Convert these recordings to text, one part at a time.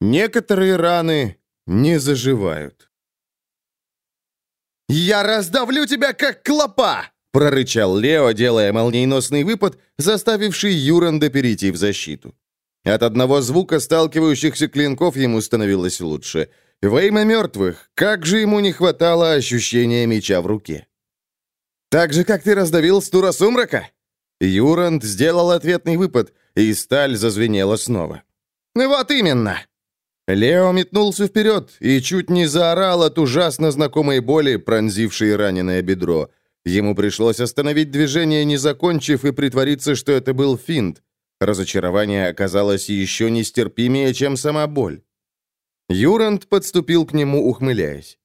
Некоторые раны не заживают. «Я раздавлю тебя, как клопа!» — прорычал Лео, делая молниеносный выпад, заставивший Юранда перейти в защиту. От одного звука сталкивающихся клинков ему становилось лучше. Во имя мертвых, как же ему не хватало ощущения меча в руке. «Так же, как ты раздавил Стура Сумрака?» Юранд сделал ответный выпад, и сталь зазвенела снова. «Вот именно!» Лео метнулся вперед и чуть не заорал от ужасно знакомой боли, пронзившей раненое бедро. Ему пришлось остановить движение, не закончив, и притвориться, что это был финт. Разочарование оказалось еще нестерпимее, чем сама боль. Юранд подступил к нему, ухмыляясь.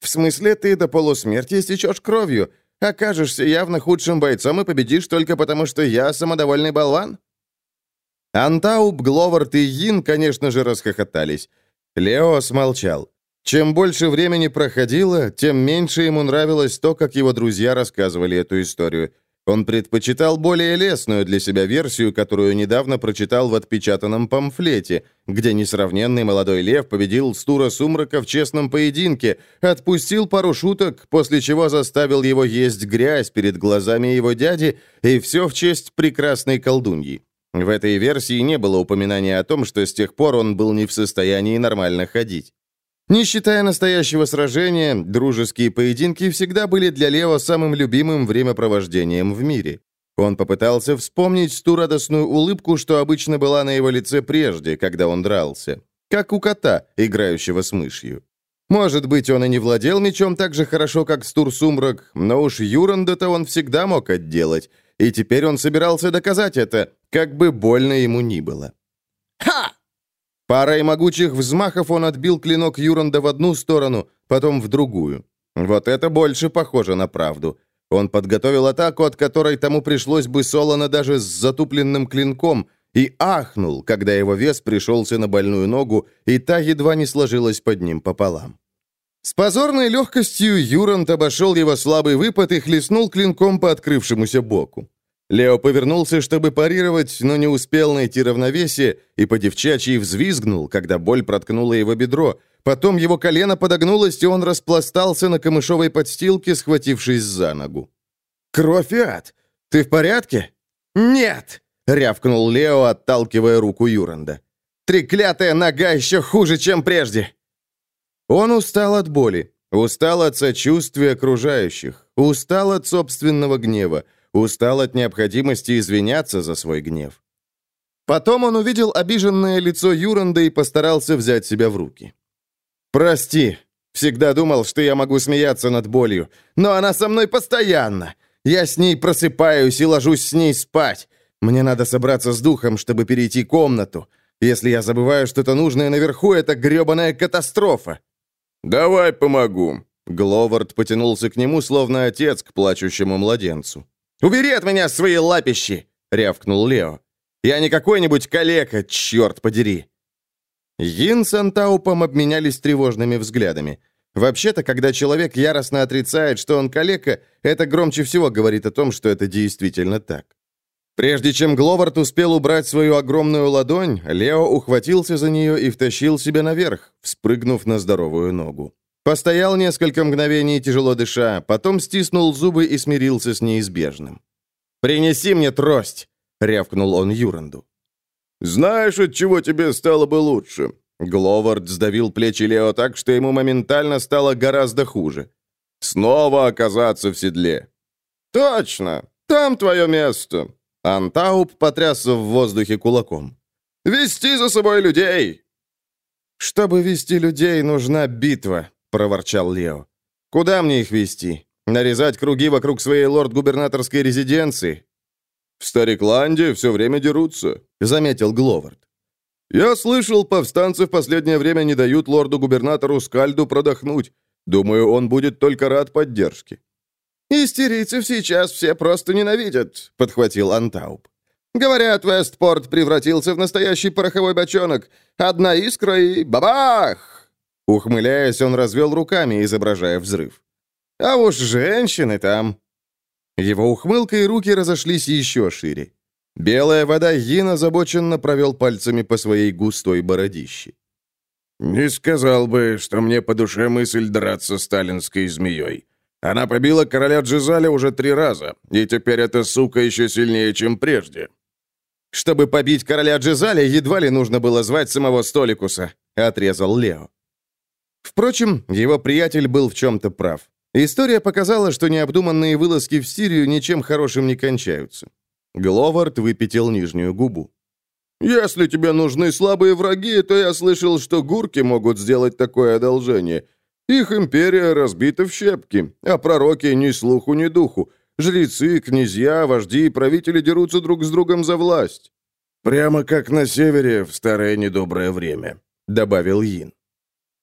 «В смысле, ты до полусмерти истечешь кровью, окажешься явно худшим бойцом и победишь только потому, что я самодовольный болван?» Антауб, Гловард и Йин, конечно же, расхохотались. Лео смолчал. Чем больше времени проходило, тем меньше ему нравилось то, как его друзья рассказывали эту историю. Он предпочитал более лестную для себя версию, которую недавно прочитал в отпечатанном памфлете, где несравненный молодой лев победил Стура Сумрака в честном поединке, отпустил пару шуток, после чего заставил его есть грязь перед глазами его дяди, и все в честь прекрасной колдуньи. В этой версии не было упоминания о том, что с тех пор он был не в состоянии нормально ходить. Не считая настоящего сражения, дружеские поединки всегда были для Лео самым любимым времяпровождением в мире. Он попытался вспомнить ту радостную улыбку, что обычно была на его лице прежде, когда он дрался. Как у кота, играющего с мышью. Может быть, он и не владел мечом так же хорошо, как Стур Сумрак, но уж Юранда-то он всегда мог отделать, и теперь он собирался доказать это, как бы больно ему ни было. «Ха!» Парой могучих взмахов он отбил клинок Юранда в одну сторону, потом в другую. Вот это больше похоже на правду. Он подготовил атаку, от которой тому пришлось бы солоно даже с затупленным клинком, и ахнул, когда его вес пришелся на больную ногу, и та едва не сложилась под ним пополам. С позорной легкостью Юрант обошел его слабый выпад и хлестнул клинком по открывшемуся боку. Лео повернулся, чтобы парировать, но не успел найти равновесие и по девчачьи взвизгнул, когда боль проткнула его бедро. Потом его колено подогнулось, и он распластался на камышовой подстилке, схватившись за ногу. «Кровь и ад! Ты в порядке?» «Нет!» — рявкнул Лео, отталкивая руку Юранда. «Треклятая нога еще хуже, чем прежде!» Он устал от боли, устал от сочувствия окружающих, устал от собственного гнева, устал от необходимости извиняться за свой гнев. Потом он увидел обиженное лицо Юранда и постарался взять себя в руки. «Прости, всегда думал, что я могу смеяться над болью, но она со мной постоянно. Я с ней просыпаюсь и ложусь с ней спать. Мне надо собраться с духом, чтобы перейти комнату. Если я забываю что-то нужное наверху, это гребаная катастрофа. «Давай помогу». Гловард потянулся к нему, словно отец к плачущему младенцу. «Убери от меня свои лапищи!» — рявкнул Лео. «Я не какой-нибудь калека, черт подери!» Йин с Антаупом обменялись тревожными взглядами. Вообще-то, когда человек яростно отрицает, что он калека, это громче всего говорит о том, что это действительно так. Прежде чем Гловард успел убрать свою огромную ладонь, Лео ухватился за нее и втащил себя наверх, вспрыгнув на здоровую ногу. Постоял несколько мгновений, тяжело дыша, потом стиснул зубы и смирился с неизбежным. «Принеси мне трость!» — рявкнул он Юранду. «Знаешь, от чего тебе стало бы лучше?» Гловард сдавил плечи Лео так, что ему моментально стало гораздо хуже. «Снова оказаться в седле». «Точно! Там твое место!» Антауп потрясся в воздухе кулаком. «Вести за собой людей!» «Чтобы вести людей, нужна битва», — проворчал Лео. «Куда мне их вести? Нарезать круги вокруг своей лорд-губернаторской резиденции?» «В Старикланде все время дерутся», — заметил Гловард. «Я слышал, повстанцы в последнее время не дают лорду-губернатору Скальду продохнуть. Думаю, он будет только рад поддержке». «Истерийцев сейчас все просто ненавидят», — подхватил Антауп. «Говорят, Вестпорт превратился в настоящий пороховой бочонок. Одна искра и бабах!» Ухмыляясь, он развел руками, изображая взрыв. «А уж женщины там!» Его ухмылка и руки разошлись еще шире. Белая вода Йин озабоченно провел пальцами по своей густой бородище. «Не сказал бы, что мне по душе мысль драться сталинской змеей. Она побила короля Джизаля уже три раза, и теперь эта сука еще сильнее, чем прежде». «Чтобы побить короля Джизаля, едва ли нужно было звать самого Столикуса», — отрезал Лео. Впрочем, его приятель был в чем-то прав. История показала, что необдуманные вылазки в Сирию ничем хорошим не кончаются. Гловард выпятил нижнюю губу. «Если тебе нужны слабые враги, то я слышал, что гурки могут сделать такое одолжение. Их империя разбита в щепки, а пророки ни слуху, ни духу. Жрецы, князья, вожди и правители дерутся друг с другом за власть. Прямо как на севере в старое недоброе время», — добавил Йин.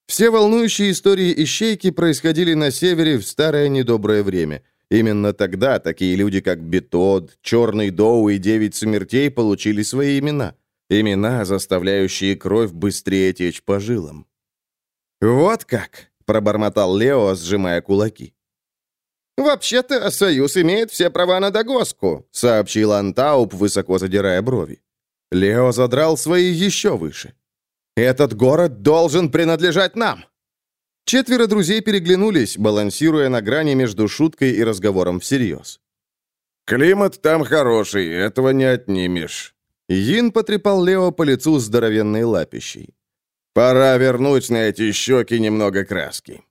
Все волнующие истории ищейки происходили на севере в старое недоброе время. Именно тогда такие люди, как Бетод, Черный Доу и Девять Смертей получили свои имена. Имена, заставляющие кровь быстрее течь по жилам. «Вот как!» пробормотал Лео, сжимая кулаки. «Вообще-то Союз имеет все права на догоску», сообщил Антауп, высоко задирая брови. Лео задрал свои еще выше. «Этот город должен принадлежать нам!» Четверо друзей переглянулись, балансируя на грани между шуткой и разговором всерьез. «Климат там хороший, этого не отнимешь». Йин потрепал Лео по лицу здоровенной лапищей. Пора вернуть на эти щеки немного краски.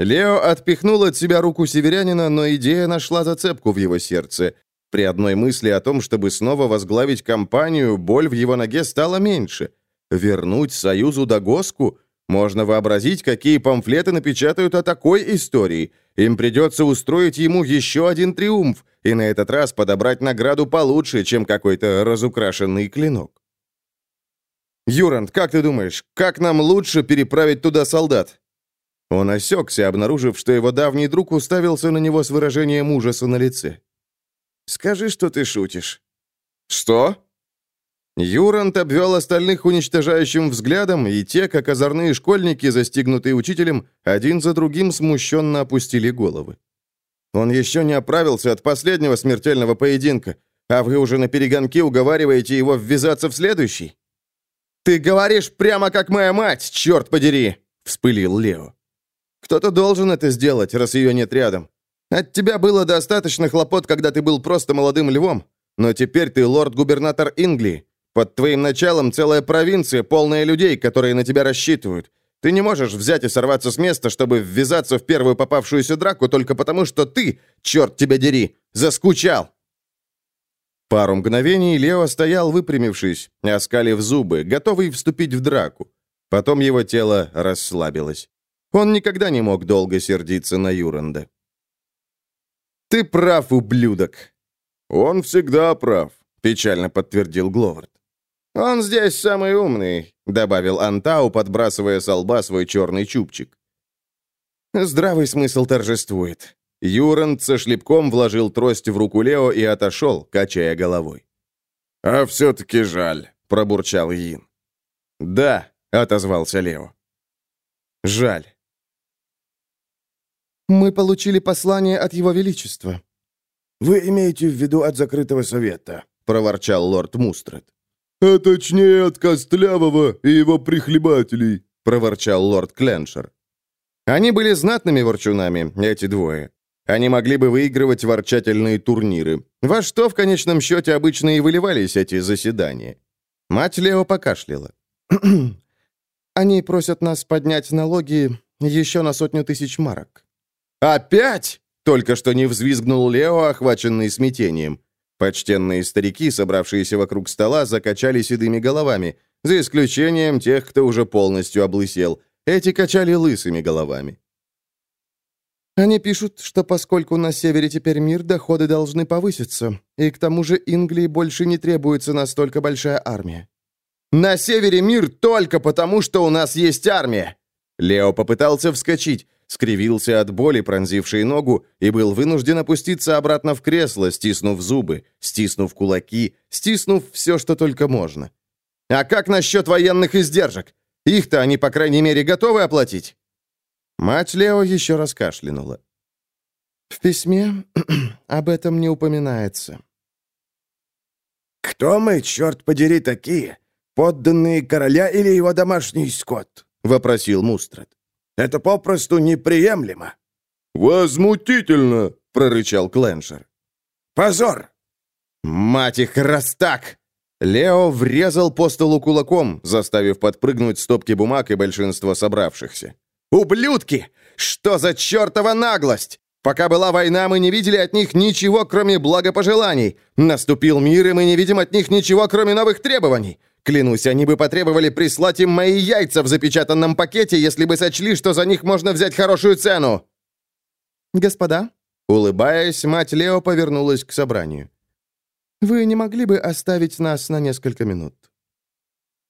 Лео отпихнул от себя руку северянина, но идея нашла зацепку в его сердце. При одной мысли о том, чтобы снова возглавить кампанию, боль в его ноге стала меньше. Вернуть Союзу Дагоску? Можно вообразить, какие памфлеты напечатают о такой истории. Им придется устроить ему еще один триумф, и на этот раз подобрать награду получше, чем какой-то разукрашенный клинок. «Юрант, как ты думаешь, как нам лучше переправить туда солдат?» Он осекся, обнаружив, что его давний друг уставился на него с выражением ужаса на лице. «Скажи, что ты шутишь». «Что?» Юрант обвел остальных уничтожающим взглядом, и те, как озорные школьники, застигнутые учителем, один за другим смущенно опустили головы. Он еще не оправился от последнего смертельного поединка, а вы уже на перегонке уговариваете его ввязаться в следующий? «Ты говоришь прямо как моя мать, черт подери!» — вспылил Лео. «Кто-то должен это сделать, раз ее нет рядом. От тебя было достаточно хлопот, когда ты был просто молодым львом, но теперь ты лорд-губернатор Инглии. Под твоим началом целая провинция, полная людей, которые на тебя рассчитывают. Ты не можешь взять и сорваться с места, чтобы ввязаться в первую попавшуюся драку только потому, что ты, черт тебя дери, заскучал. Пару мгновений Лео стоял, выпрямившись, оскалив зубы, готовый вступить в драку. Потом его тело расслабилось. Он никогда не мог долго сердиться на Юранда. «Ты прав, ублюдок!» «Он всегда прав», — печально подтвердил Гловард. «Он здесь самый умный», — добавил Антау, подбрасывая со лба свой черный чубчик. «Здравый смысл торжествует. Юранд со шлепком вложил трость в руку Лео и отошел, качая головой. «А все-таки жаль», — пробурчал Йин. «Да», — отозвался Лео. «Жаль». «Мы получили послание от Его Величества». «Вы имеете в виду от закрытого совета», — проворчал лорд Мустред. «А точнее от Костлявого и его прихлебателей», — проворчал лорд Кленшер. Они были знатными ворчунами, эти двое. Они могли бы выигрывать ворчательные турниры. Во что в конечном счете обычно и выливались эти заседания? Мать Лео покашляла. «Они просят нас поднять налоги еще на сотню тысяч марок». «Опять?» — только что не взвизгнул Лео, охваченный смятением. Почтенные старики, собравшиеся вокруг стола, закачали седыми головами, за исключением тех, кто уже полностью облысел. Эти качали лысыми головами. Они пишут, что поскольку на севере теперь мир, доходы должны повыситься, и к тому же Инглии больше не требуется настолько большая армия. «На севере мир только потому, что у нас есть армия!» Лео попытался вскочить, скривился от боли, пронзившей ногу, и был вынужден опуститься обратно в кресло, стиснув зубы, стиснув кулаки, стиснув все, что только можно. «А как насчет военных издержек? Их-то они, по крайней мере, готовы оплатить?» Мать Лео еще раз кашлянула. «В письме об этом не упоминается». «Кто мы, черт подери, такие? Подданные короля или его домашний скот?» вопросил Мустрат. «Это попросту неприемлемо». «Возмутительно!» — прорычал Кленшер. «Позор!» «Мать их, раз так!» Лео врезал по столу кулаком, заставив подпрыгнуть стопки бумаг и большинство собравшихся. «Ублюдки! Что за чертова наглость? Пока была война, мы не видели от них ничего, кроме благопожеланий. Наступил мир, и мы не видим от них ничего, кроме новых требований. Клянусь, они бы потребовали прислать им мои яйца в запечатанном пакете, если бы сочли, что за них можно взять хорошую цену». «Господа?» Улыбаясь, мать Лео повернулась к собранию. «Вы не могли бы оставить нас на несколько минут?»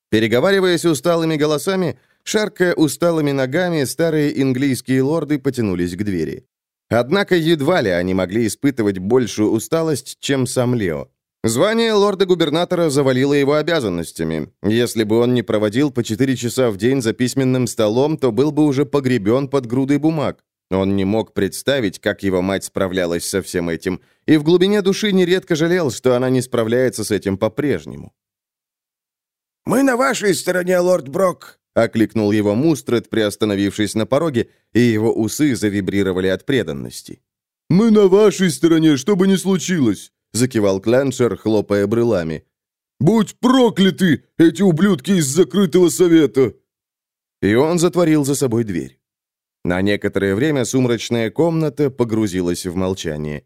Переговариваясь усталыми голосами, шаркая усталыми ногами, старые английские лорды потянулись к двери. Однако едва ли они могли испытывать большую усталость, чем сам Лео. Звание лорда-губернатора завалило его обязанностями. Если бы он не проводил по четыре часа в день за письменным столом, то был бы уже погребен под грудой бумаг. Он не мог представить, как его мать справлялась со всем этим, и в глубине души нередко жалел, что она не справляется с этим по-прежнему. «Мы на вашей стороне, лорд Брок», — окликнул его Мустред, приостановившись на пороге, и его усы завибрировали от преданности. «Мы на вашей стороне, что бы ни случилось», — закивал Кленшер, хлопая брылами. «Будь прокляты, эти ублюдки из закрытого совета!» И он затворил за собой дверь. На некоторое время сумрачная комната погрузилась в молчание.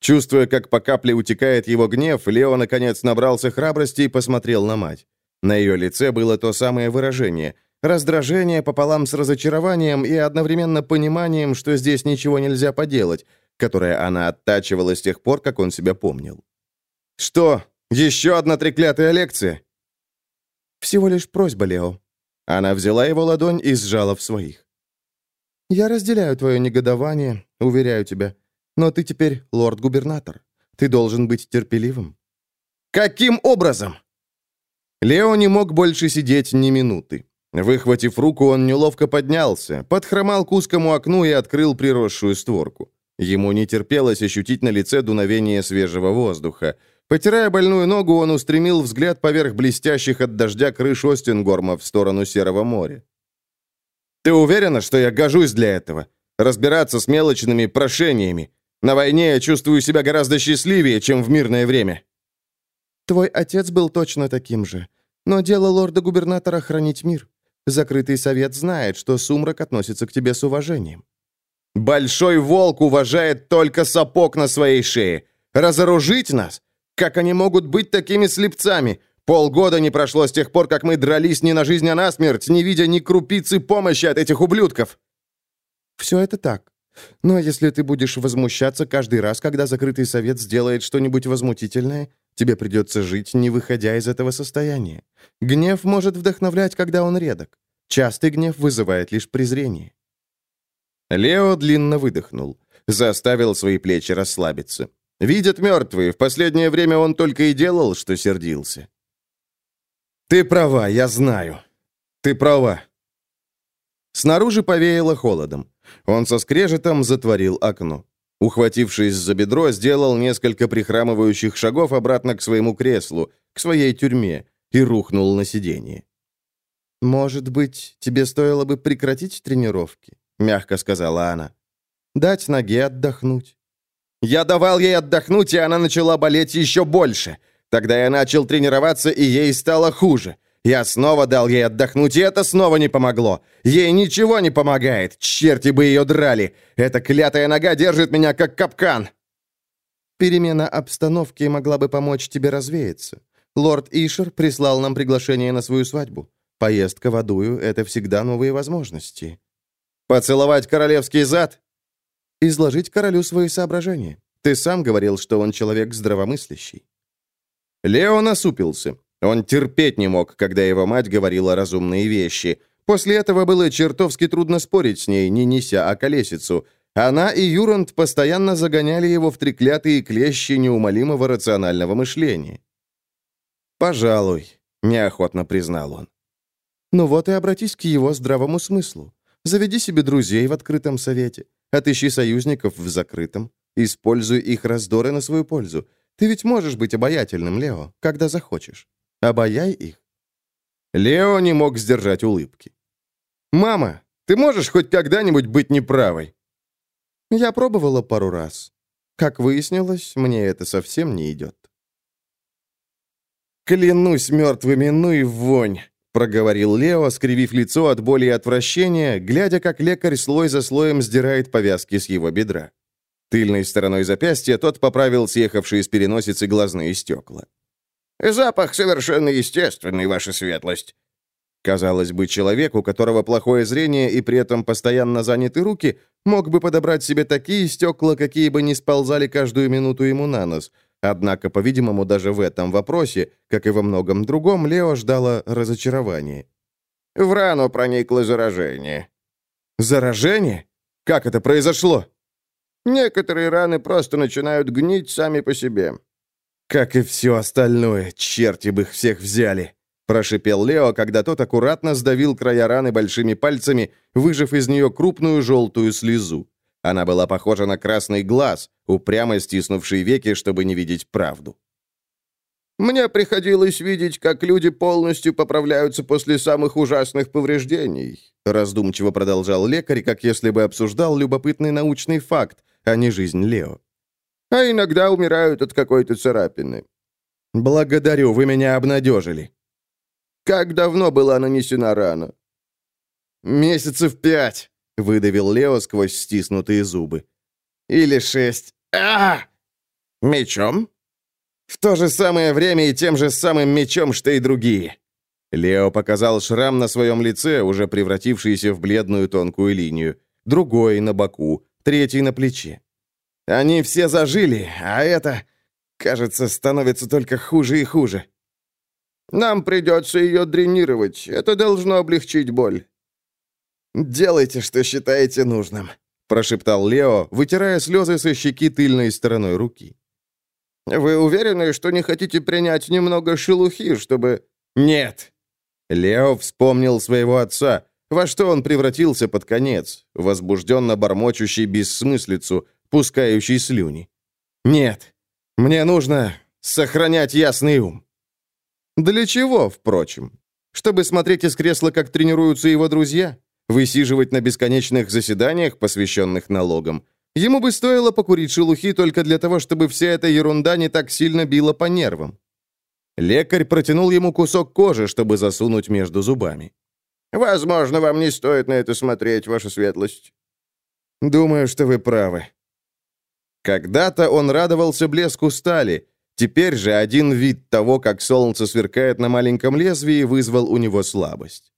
Чувствуя, как по капле утекает его гнев, Лео наконец набрался храбрости и посмотрел на мать. На ее лице было то самое выражение — раздражение пополам с разочарованием и одновременно пониманием, что здесь ничего нельзя поделать, которое она оттачивала с тех пор, как он себя помнил. «Что, еще одна треклятая лекция?» «Всего лишь просьба, Лео». Она взяла его ладонь и сжала в своих. «Я разделяю твое негодование, уверяю тебя. Но ты теперь лорд-губернатор. Ты должен быть терпеливым». «Каким образом?» Лео не мог больше сидеть ни минуты. Выхватив руку, он неловко поднялся, подхромал к узкому окну и открыл приросшую створку. Ему не терпелось ощутить на лице дуновение свежего воздуха. Потирая больную ногу, он устремил взгляд поверх блестящих от дождя крыш Остингорма в сторону Серого моря. «Ты уверена, что я гожусь для этого? Разбираться с мелочными прошениями? На войне я чувствую себя гораздо счастливее, чем в мирное время». «Твой отец был точно таким же. Но дело лорда-губернатора — хранить мир. Закрытый совет знает, что сумрак относится к тебе с уважением». «Большой волк уважает только сапог на своей шее. Разоружить нас? Как они могут быть такими слепцами? Полгода не прошло с тех пор, как мы дрались не на жизнь, а на смерть, не видя ни крупицы помощи от этих ублюдков». «Все это так. Но если ты будешь возмущаться каждый раз, когда закрытый совет сделает что-нибудь возмутительное, тебе придется жить, не выходя из этого состояния. Гнев может вдохновлять, когда он редок. Частый гнев вызывает лишь презрение». Лео длинно выдохнул, заставил свои плечи расслабиться. Видят мертвые, в последнее время он только и делал, что сердился. «Ты права, я знаю. Ты права». Снаружи повеяло холодом. Он со скрежетом затворил окно. Ухватившись за бедро, сделал несколько прихрамывающих шагов обратно к своему креслу, к своей тюрьме, и рухнул на сиденье. «Может быть, тебе стоило бы прекратить тренировки?» — мягко сказала она. «Дать ноге отдохнуть». «Я давал ей отдохнуть, и она начала болеть еще больше. Тогда я начал тренироваться, и ей стало хуже. Я снова дал ей отдохнуть, и это снова не помогло. Ей ничего не помогает, черти бы ее драли. Эта клятая нога держит меня как капкан». «Перемена обстановки могла бы помочь тебе развеяться. Лорд Ишер прислал нам приглашение на свою свадьбу. Поездка в Адую — это всегда новые возможности». «Поцеловать королевский зад?» «Изложить королю свои соображения. Ты сам говорил, что он человек здравомыслящий». Лео насупился. Он терпеть не мог, когда его мать говорила разумные вещи. После этого было чертовски трудно спорить с ней, не неся околесицу. Она и Юранд постоянно загоняли его в треклятые клещи неумолимого рационального мышления. «Пожалуй», — неохотно признал он. «Ну вот и обратись к его здравому смыслу. Заведи себе друзей в открытом совете. Отыщи союзников в закрытом. Используй их раздоры на свою пользу. Ты ведь можешь быть обаятельным, Лео, когда захочешь. Обаяй их». Лео не мог сдержать улыбки. «Мама, ты можешь хоть когда-нибудь быть неправой?» Я пробовала пару раз. Как выяснилось, мне это совсем не идет. «Клянусь мертвыми, ну и вонь!» — проговорил Лео, скривив лицо от боли и отвращения, глядя, как лекарь слой за слоем сдирает повязки с его бедра. Тыльной стороной запястья тот поправил съехавшие с переносицы глазные стекла. «Запах совершенно естественный, ваша светлость. Казалось бы, человек, у которого плохое зрение и при этом постоянно заняты руки, мог бы подобрать себе такие стекла, какие бы не сползали каждую минуту ему на нос. Однако, по-видимому, даже в этом вопросе, как и во многом другом, Лео ждало разочарование. В рану проникло заражение. Заражение? Как это произошло? Некоторые раны просто начинают гнить сами по себе. Как и все остальное, черти бы их всех взяли. Прошипел Лео, когда тот аккуратно сдавил края раны большими пальцами, выжав из нее крупную желтую слезу. Она была похожа на красный глаз, упрямо стиснувший веки, чтобы не видеть правду. «Мне приходилось видеть, как люди полностью поправляются после самых ужасных повреждений», раздумчиво продолжал лекарь, как если бы обсуждал любопытный научный факт, а не жизнь Лео. «А иногда умирают от какой-то царапины». «Благодарю, вы меня обнадежили». Как давно была нанесена рана?» «Месяцев пять», — выдавил Лео сквозь стиснутые зубы. «Или шесть. а Мечом?» «В то же самое время и тем же самым мечом, что и другие». Лео показал шрам на своем лице, уже превратившийся в бледную тонкую линию. Другой на боку, третий на плече. Они все зажили, а это, кажется, становится только хуже и хуже. Нам придется ее дренировать. Это должно облегчить боль». «Делайте, что считаете нужным», — прошептал Лео, вытирая слезы со щеки тыльной стороной руки. «Вы уверены, что не хотите принять немного шелухи, чтобы...» «Нет». Лео вспомнил своего отца, во что он превратился под конец, возбужденно бормочущий бессмыслицу, пускающий слюни. «Нет, мне нужно сохранять ясный ум». Для чего, впрочем? Чтобы смотреть из кресла, как тренируются его друзья? Высиживать на бесконечных заседаниях, посвященных налогам? Ему бы стоило покурить шелухи только для того, чтобы вся эта ерунда не так сильно била по нервам. Лекарь протянул ему кусок кожи, чтобы засунуть между зубами. «Возможно, вам не стоит на это смотреть, ваша светлость». «Думаю, что вы правы». Когда-то он радовался блеску стали, Теперь же один вид того, как солнце сверкает на маленьком лезвии, вызвал у него слабость.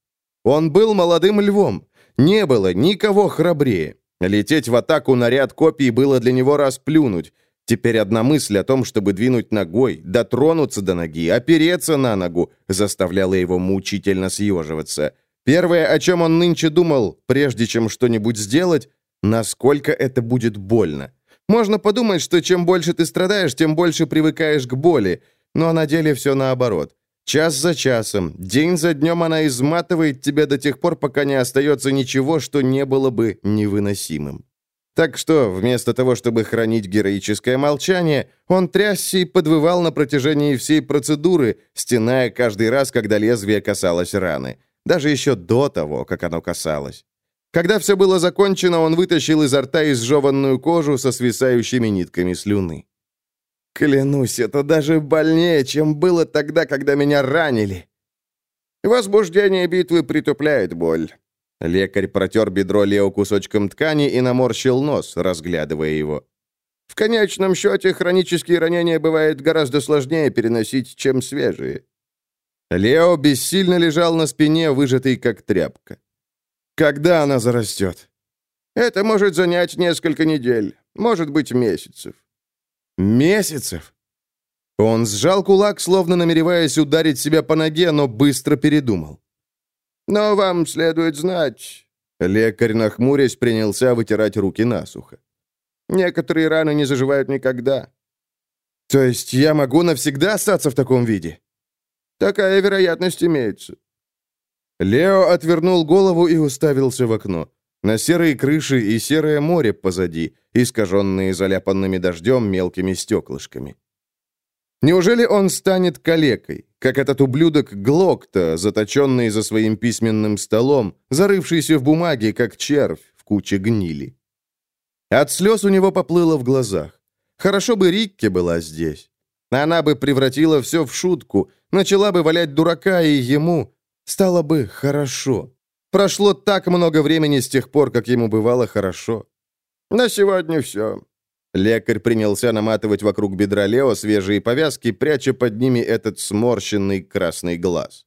Он был молодым львом. Не было никого храбрее. Лететь в атаку на ряд копий было для него расплюнуть. Теперь одна мысль о том, чтобы двинуть ногой, дотронуться до ноги, опереться на ногу, заставляла его мучительно съеживаться. Первое, о чем он нынче думал, прежде чем что-нибудь сделать, насколько это будет больно. Можно подумать, что чем больше ты страдаешь, тем больше привыкаешь к боли, но на деле все наоборот. Час за часом, день за днем она изматывает тебя до тех пор, пока не остается ничего, что не было бы невыносимым. Так что, вместо того, чтобы хранить героическое молчание, он трясся и подвывал на протяжении всей процедуры, стеная каждый раз, когда лезвие касалось раны. Даже еще до того, как оно касалось. Когда все было закончено, он вытащил изо рта изжеванную кожу со свисающими нитками слюны. «Клянусь, это даже больнее, чем было тогда, когда меня ранили». «Возбуждение битвы притупляет боль». Лекарь протер бедро Лео кусочком ткани и наморщил нос, разглядывая его. «В конечном счете, хронические ранения бывает гораздо сложнее переносить, чем свежие». Лео бессильно лежал на спине, выжатый как тряпка. Когда она зарастет? Это может занять несколько недель, может быть, месяцев. Месяцев? Он сжал кулак, словно намереваясь ударить себя по ноге, но быстро передумал. Но вам следует знать... Лекарь, нахмурясь, принялся вытирать руки насухо. Некоторые раны не заживают никогда. То есть я могу навсегда остаться в таком виде? Такая вероятность имеется. Лео отвернул голову и уставился в окно. На серые крыши и серое море позади, искаженные заляпанными дождем мелкими стеклышками. Неужели он станет калекой, как этот ублюдок Глокта, заточенный за своим письменным столом, зарывшийся в бумаге, как червь в куче гнили? От слез у него поплыло в глазах. Хорошо бы Рикке была здесь. Она бы превратила все в шутку, начала бы валять дурака, и ему стало бы хорошо. Прошло так много времени с тех пор, как ему бывало хорошо. На сегодня все. Лекарь принялся наматывать вокруг бедра Лео свежие повязки, пряча под ними этот сморщенный красный глаз.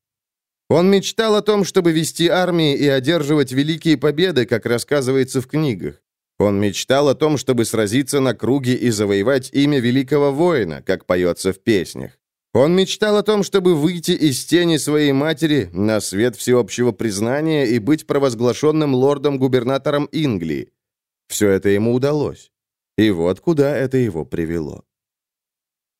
Он мечтал о том, чтобы вести армии и одерживать великие победы, как рассказывается в книгах. Он мечтал о том, чтобы сразиться на круге и завоевать имя великого воина, как поется в песнях. Он мечтал о том, чтобы выйти из тени своей матери на свет всеобщего признания и быть провозглашенным лордом-губернатором Инглии. Все это ему удалось. И вот куда это его привело.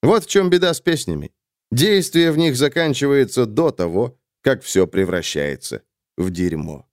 Вот в чем беда с песнями. Действие в них заканчивается до того, как все превращается в дерьмо.